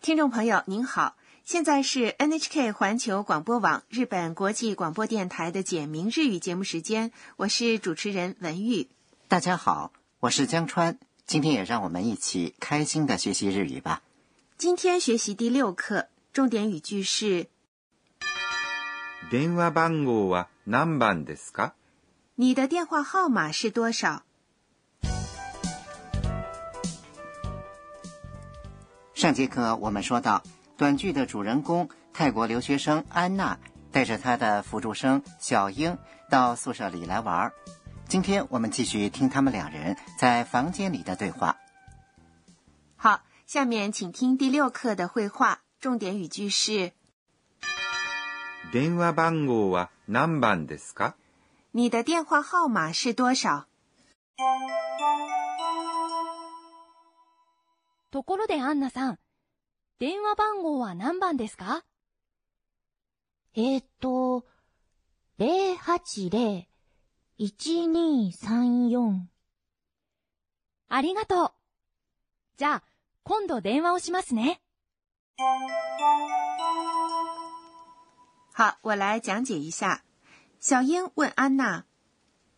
听众朋友您好，现在是 NHK 环球广播网日本国际广播电台的简明日语节目时间，我是主持人文玉。大家好，我是江川，今天也让我们一起开心的学习日语吧。今天学习第六课，重点语句是電話番号は何番ですか你的电话号码是多少？ 上节课我们说到，短剧的主人公泰国留学生安娜带着她的辅助生小英到宿舍里来玩儿。今天我们继续听他们两人在房间里的对话。好，下面请听第六课的绘画，重点语句是電話番号は何番ですか你的电话号码是多少？ ところでアンナさん、電話番号は何番ですか？えーっと、080-1234。ありがとう。じゃあ、今度電話をしますね。好，我来讲解一下。小英问安娜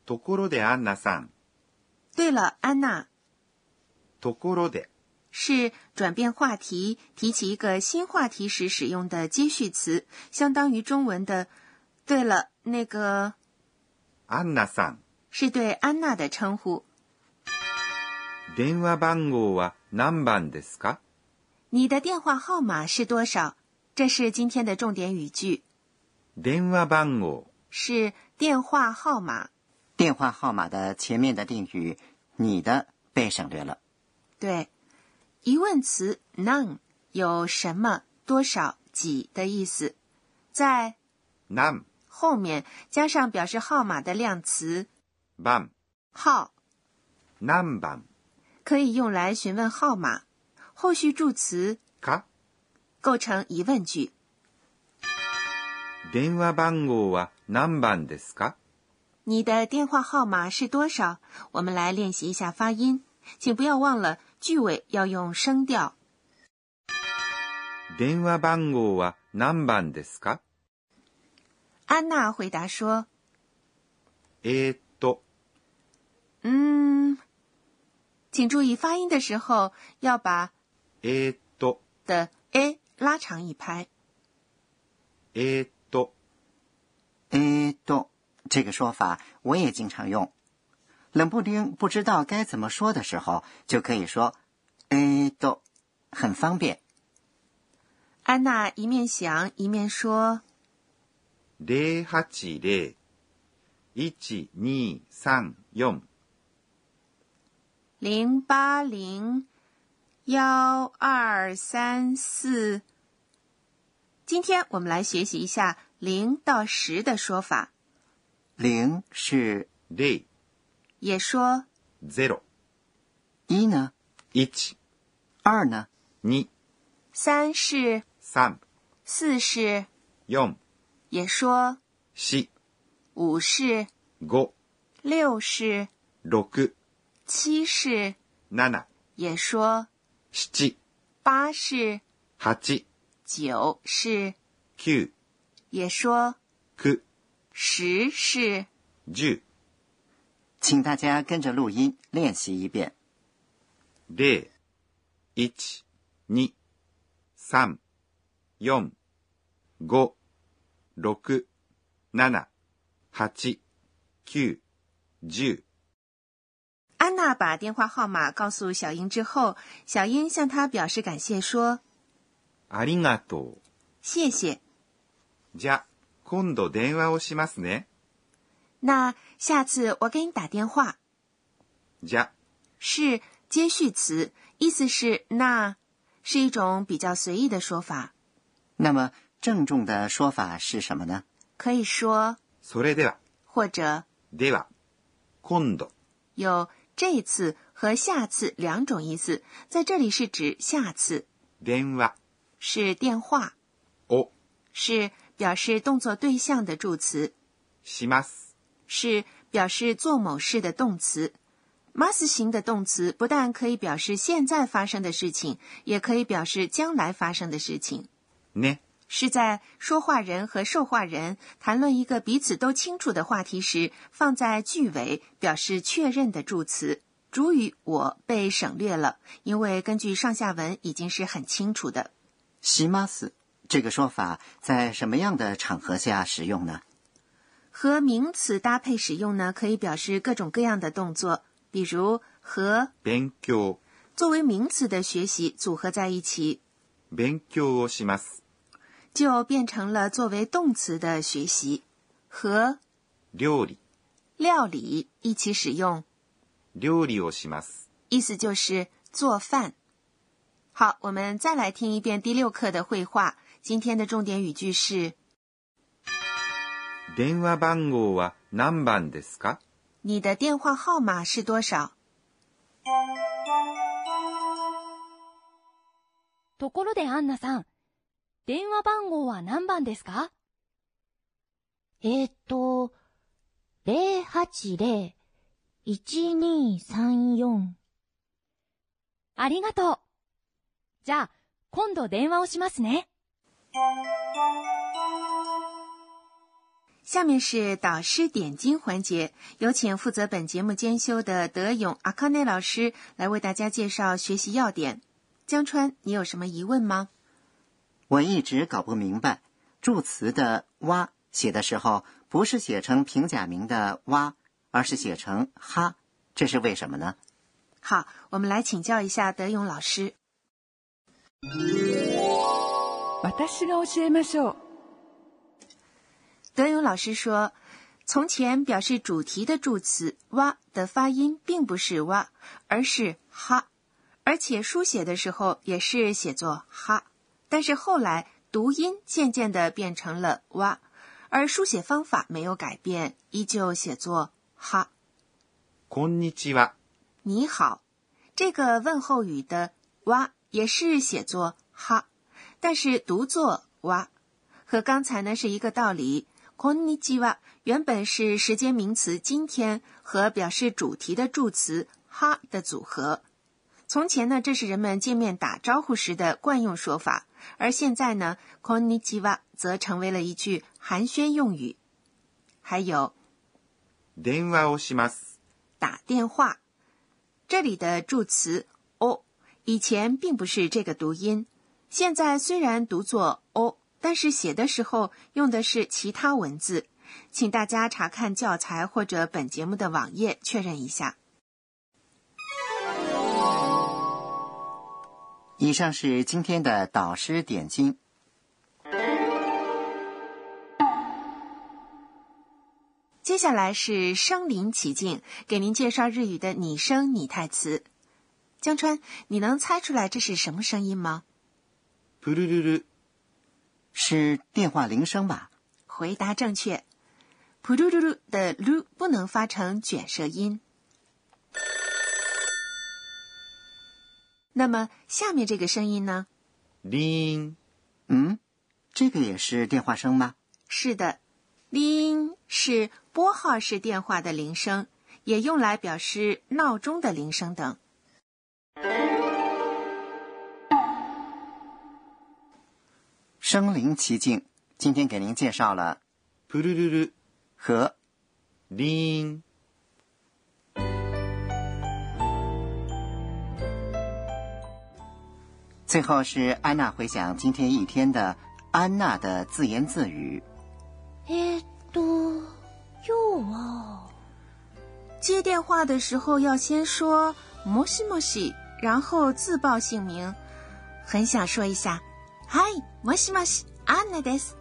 ところでアンナさん。：“对了，安娜，ところで是转变话题、提起一个新话题时使用的接续词，相当于中文的‘对了’。那个アンナさん。是对安娜的称呼。電話番号は何番ですか你的电话号码是多少？这是今天的重点语句，電話番号是电话号码。电话号码的前面的定语“你的”被省略了。对， 疑问词 none 有什么、多少、几的意思，在何后面加上表示号码的量词番号，何番可以用来询问号码。后续助词か构成疑问句。電話番号は何番ですか你的电话号码是多少？我们来练习一下发音， 请不要忘了句尾要用声调。电话番号は何番ですか？安娜回答说：“えっと，嗯，请注意发音的时候要把えっと的 a 拉长一拍。えっと，えっと，这个说法我也经常用。”冷不丁不知道该怎么说的时候，就可以说“诶，都”，很方便。安娜一面想一面说080-1234。：“零八零幺二三四。”今天我们来学习一下零到十的说法，零是0、也说 zero、一呢，1、二呢，2、三是？3、四是，4、也说4、五是？5、六是？6、七是，7、也说七、八是？8、九是，9、也说9、十是。10、请大家跟着录音练习一遍。 0、1、2、3、4、5、6、7、8、9、10。安娜把电话号码告诉小英之后，小英向她表示感谢，说ありがとう。：“谢谢。じゃ、今度電話をしますね。那 下次我给你打电话。じゃ、”是接续词，意思是那，是一种比较随意的说法，那么郑重的说法是什么呢？可以说それでは、或者では、今度、有这次和下次两种意思，在这里是指下次，電話是电话，を是表示动作对象的助词，します。 是表示做某事的动词。mas 型的动词不但可以表示现在发生的事情，也可以表示将来发生的事情。呢、是在说话人和受话人谈论一个彼此都清楚的话题时，放在句尾表示确认的助词。主语“我”被省略了，因为根据上下文已经是很清楚的。西马斯这个说法在什么样的场合下使用呢？和名词搭配使用呢，可以表示各种各样的动作，比如和勉強、作为名词的学习组合在一起，勉強をします。就变成了作为动词的学习。和料理、料理一起使用，料理をします。意思就是做饭。好，我们再来听一遍第六课的绘画。今天的重点语句是： 電話番号は何番ですか？你的电话号码是多少？ところでアンナさん、電話番号は何番ですか？えーっと、080-1234。ありがとう。じゃあ、今度電話をしますね。下面是导师点睛环节，有请负责本节目监修的德勇阿康内老师来为大家介绍学习要点。江川，你有什么疑问吗？我一直搞不明白，助词的“哇”写的时候不是写成平假名的“哇”，而是写成“哈”，这是为什么呢？好，我们来请教一下德勇老师。私が教えましょう。 德勇老师说，从前表示主题的助词“哇”的发音并不是“哇”，而是“哈”，而且书写的时候也是写作“哈”，但是后来读音渐渐的变成了“哇”，而书写方法没有改变，依旧写作“哈こんにちは。”。你好，这个问候语的“哇”也是写作“哈”，但是读作“哇”，和刚才呢是一个道理。 こんにちは原本是时间名词“今天”和表示主题的助词“哈”的组合。从前呢，这是人们见面打招呼时的惯用说法，而现在呢，こんにちは则成为了一句寒暄用语。还有電話をします。打电话，这里的助词“哦”以前并不是这个读音，现在虽然读作“哦”， 但是写的时候用的是其他文字，请大家查看教材或者本节目的网页确认一下。以上是今天的导师点睛。接下来是身临其境，给您介绍日语的拟声拟态词。江川，你能猜出来这是什么声音吗？プルルル、 是电话铃声吧？回答正确。噗噜噜噜的噜不能发成卷舌音。那么下面这个声音呢？リーン、嗯，这个也是电话声吗？是的，铃是拨号式电话的铃声，也用来表示闹钟的铃声等。身临其境，今天给您介绍了プルルル、和リーン。最后是安娜回想今天一天的安娜的自言自语。えーっと、今日は、接电话的时候要先说“もしもし”，然后自报姓名。很想说一下“嗨， もしもし，安娜です”，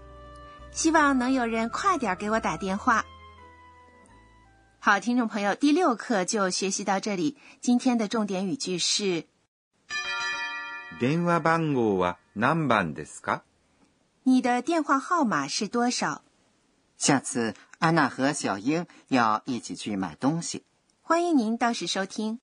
希望能有人快点给我打电话。好，听众朋友，第六课就学习到这里。今天的重点语句是：電話番号は何番ですか你的电话号码是多少？下次安娜和小英要一起去买东西。欢迎您到时收听。